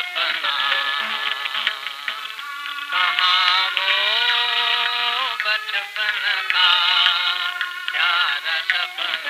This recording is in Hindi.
सपना। कहाँ वो बचपन का प्यारा सपना?